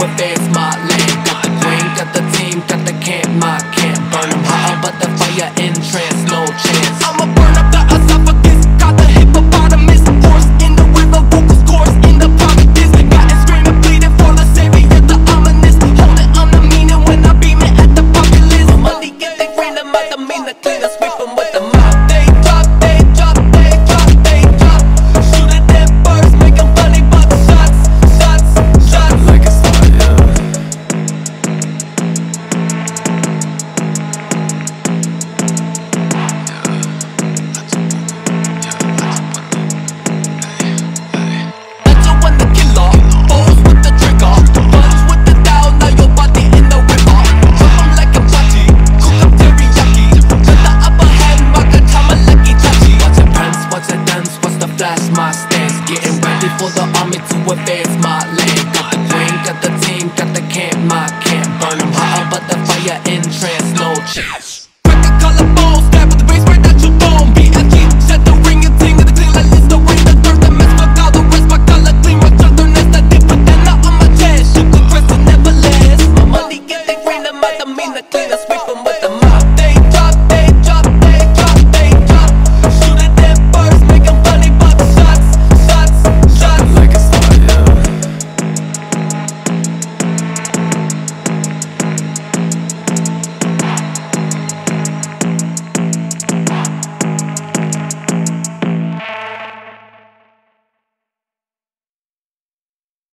for the army to for the army to advance my land. Got the brain, got the team, got the camp, my camp. Burn them hot, but the fire entrance, no chance. With the bass, set the ring and ting, the like it's the the dirt, mess, fuck all the rest, my color clean, my the next, my never. My money get mean,